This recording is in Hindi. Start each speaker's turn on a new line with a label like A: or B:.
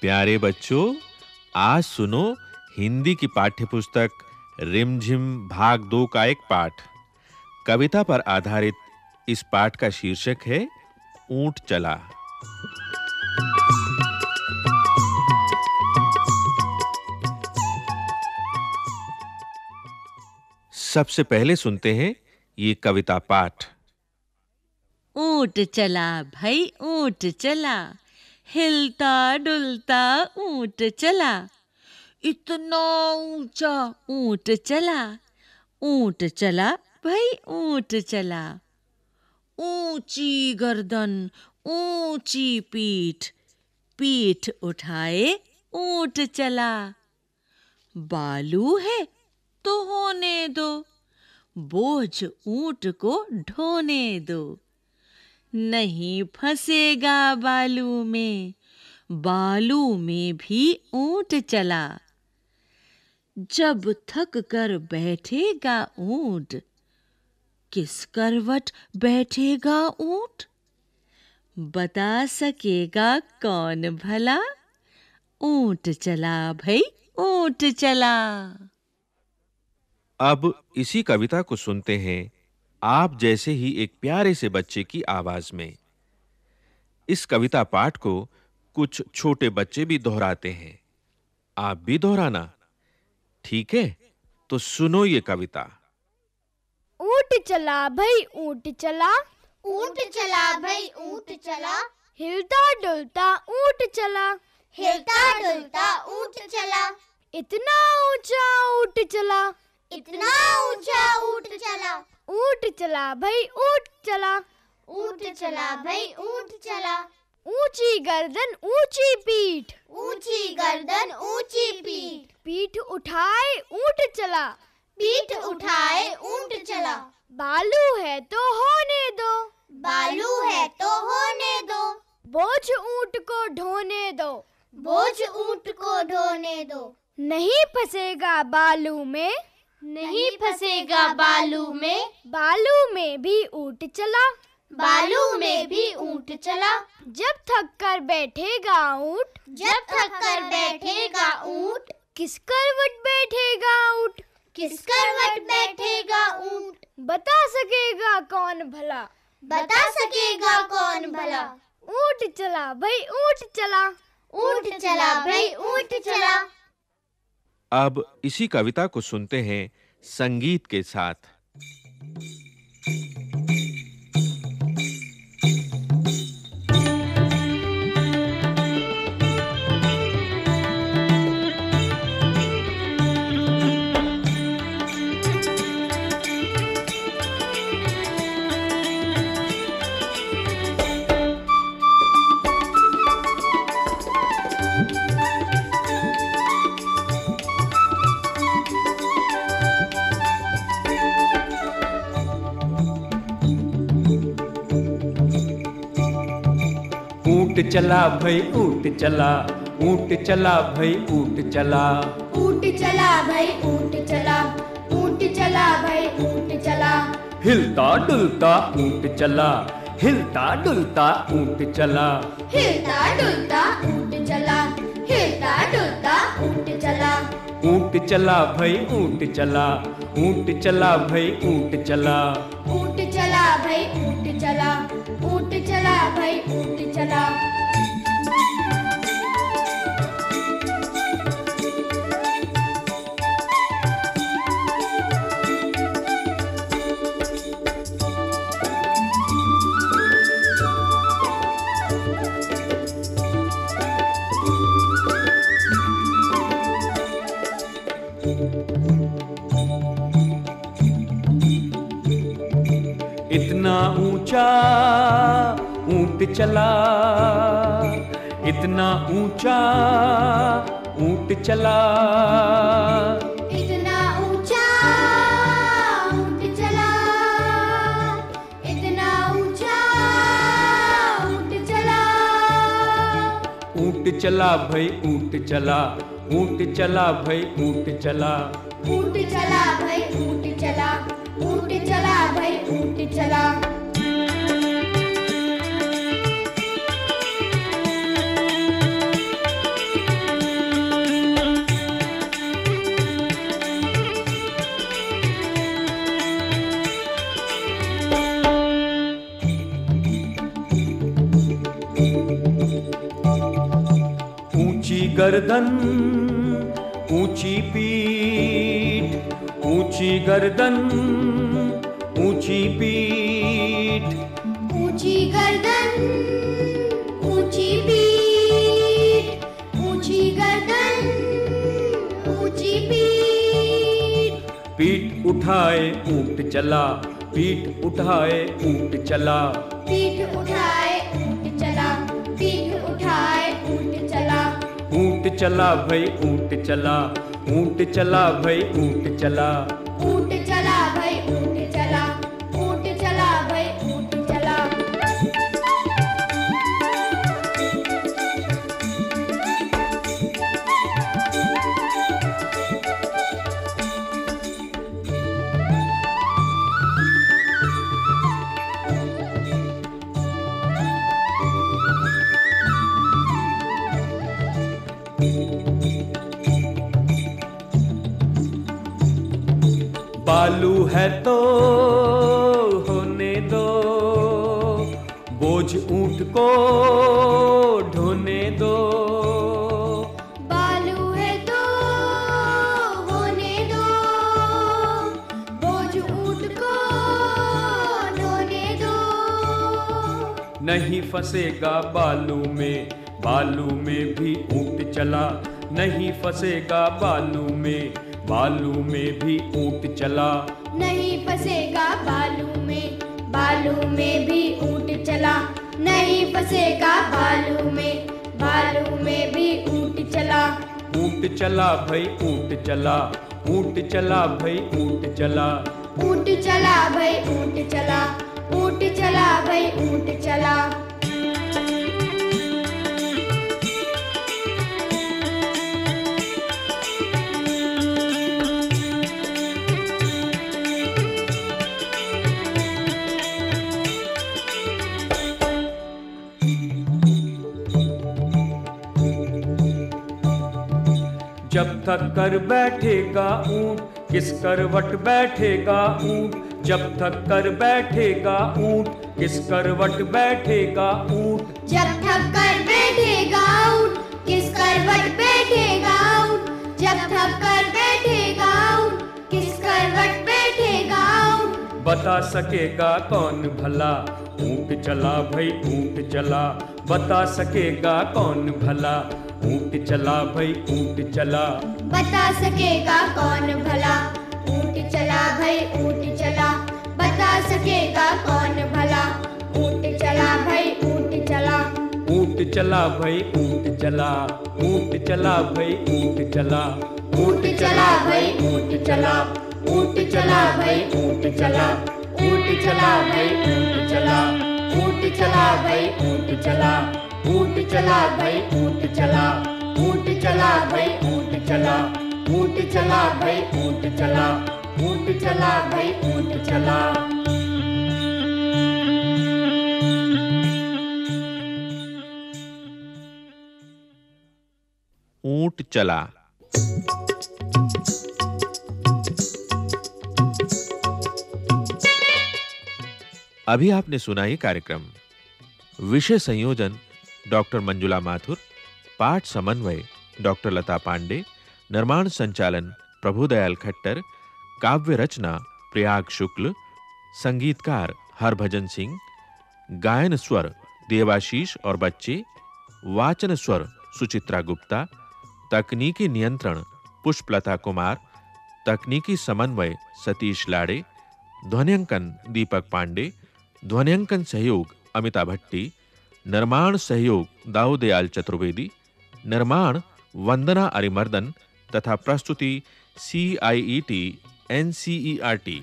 A: प्यारे बच्चों, आज सुनो हिंदी की पाठ्य पुस्तक रिमझिम भाग दो का एक पाठ। कविता पर आधारित इस पाठ का शीर्षक है, ऊँट चला। सबसे पहले सुनते हैं ये कविता पाठ।
B: ऊँट चला, भाई ऊँट चला, हिलता डुलता ऊँट चला, इतना ऊँचा ऊँट चला ऊँट चला, भाई ऊँट चला, ऊँची गर्दन, ऊँची पीठ पीठ उठाए, ऊँट चला, बालू है तो होने दो। बोझ ऊँट को ढोने दो। नहीं फंसेगा बालू में बालू में भी ऊँट चला। जब थक कर बैठेगा ऊँट, किस करवट बैठेगा ऊँट? बता सकेगा कौन भला? ऊँट चला भाई, ऊँट चला।
A: अब इसी कविता को सुनते हैं आप जैसे ही एक प्यारे से बच्चे की आवाज़ में। इस कविता पाठ को कुछ छोटे बच्चे भी दोहराते हैं। आप भी दोहराना। ठीक है? तो सुनो ये कविता।
C: ऊँट चला भाई ऊँट चला।
D: ऊँट चला भाई ऊँट चला।
C: हिलता डुलता ऊँट चला।
D: हिलता डुलता ऊँट चला।
C: इतना ऊँचा ऊँट चला।
D: इतना ऊँचा ऊँट चला।
C: ऊँट चला भाई ऊँट चला।
D: ऊँट चला भाई ऊँट चला।
C: ऊँची गर्दन ऊँची पीठ।
D: ऊँची गर्दन ऊँची पीठ।
C: पीठ उठाए ऊँट चला।
D: पीठ उठाए ऊँट चला।
C: बालू है तो होने दो।
D: बालू है तो होने दो।
C: बोझ ऊँट को ढोने दो।
D: बोझ ऊँट को ढोने दो।
C: नहीं फंसेगा बालू में।
D: नहीं फंसेगा बालू में।
C: बालू में भी ऊँट चला।
D: बालू में भी ऊँट चला।
C: जब थक कर बैठेगा ऊँट।
D: जब थक कर बैठेगा ऊँट।
C: किस करवट बैठेगा ऊँट?
D: किस करवट बैठेगा ऊँट?
C: बता सकेगा कौन भला?
D: बता सकेगा कौन भला?
C: ऊँट चला भाई ऊँट चला।
D: ऊँट चला भाई ऊँट चला।
A: अब इसी कविता को सुनते हैं संगीत के साथ।
E: ऊँट चला भाई ऊँट चला ऊँट चला भाई ऊँट चला।
D: ऊँट चला भाई ऊँट चला ऊँट चला भाई ऊँट चला।
E: हिलता डुलता ऊँट चला हिलता डुलता ऊँट चला।
D: हिलता डुलता ऊँट चला हिलता डुलता ऊँट चला।
E: ऊँट चला भाई ऊँट चला ऊँट चला भाई ऊँट चला।
D: ऊँट चला भाई ऊँट चला ऊँट चला भाई ऊँट चला।
E: ऊँट चला इतना ऊँचा ऊँट चला।
D: इतना ऊँचा ऊँट चला इतना ऊँचा ऊँट चला।
E: ऊँट चला भाई ऊँट चला ऊँट चला भाई ऊँट चला।
D: ऊँट चला भाई ऊँट चला ऊँट चला भाई ऊँट चला।
E: गर्दन ऊँची पीठ ऊँची गर्दन ऊँची पीठ।
D: ऊँची गर्दन ऊँची पीठ ऊँची गर्दन ऊँची पीठ।
E: पीठ उठाए ऊँट चला। पीठ उठाए ऊँट चला।
D: पीठ उठाए ऊँट चला
E: भाई ऊँट चला ऊँट चला भाई ऊँट चला। बालू है तो होने दो। बोझ ऊँट को ढोने दो।
D: बालू है तो दो। बोझ ऊँट को ढोने दो।
E: नहीं फंसेगा बालू में बालू में भी ऊँट चला। नहीं फंसेगा बालू में बालू में भी ऊँट चला।
D: नहीं फंसेगा बालू में बालू में भी ऊँट चला। नहीं फंसेगा बालू में बालू में भी ऊँट चला।
E: ऊँट चला भाई ऊँट चला। ऊँट चला भाई ऊँट चला।
D: ऊँट चला भाई ऊँट चला। ऊँट चला भाई ऊँट चला।
E: तक कर बैठेगा ऊँट किस करवट बैठेगा ऊँट? जब थक कर बैठेगा ऊँट किस करवट बैठेगा ऊँट?
D: जब थक कर बैठेगा ऊँट किस करवट बैठेगा ऊँट? जब थक कर बैठेगा ऊँट किस करवट बैठेगा ऊँट?
E: बता सकेगा कौन भला? ऊँट चला भाई ऊँट चला। बता सकेगा कौन भला? ऊँट चला भाई ऊँट चला।
D: बता सकेगा कौन भला ऊँट चला भाई ऊँट चला बता सकेगा कौन भला ऊँट चला भाई ऊँट चला
E: ऊँट चला भाई ऊँट चला ऊँट चला भाई ऊँट चला
D: ऊँट चला भाई ऊँट चला ऊँट चला भाई ऊँट चला ऊँट चला भाई ऊँट चला ऊँट चला भाई ऊँट चला ऊँट चला भाई ऊँट चला ऊँट चला भाई चला, ऊँट चला भाई, ऊँट चला ऊँट चला भाई, ऊँट चला।
A: ऊँट चला। अभी आपने सुना ये कार्यक्रम। विषय संयोजन डॉक्टर मंजुला माथुर, पाठ समन्वय डॉक्टर लता पांडे निर्माण संचालन प्रभुदयाल खट्टर, काव्य रचना प्रयाग शुक्ल, संगीतकार हरभजन सिंह, गायन स्वर देवाशीष और बच्चे, वाचन स्वर सुचित्रा गुप्ता, तकनीकी नियंत्रण पुष्पलता कुमार, तकनीकी समन्वय सतीश लाड़े, ध्वनियांकन दीपक पांडे, ध्वनियांकन सहयोग अमिता भट्टी, निर्माण सहयोग दाऊदयाल चतुर्वेदी, निर्माण वंदना अरिमर्दन तथा प्रस्तुति C I E T N C E R T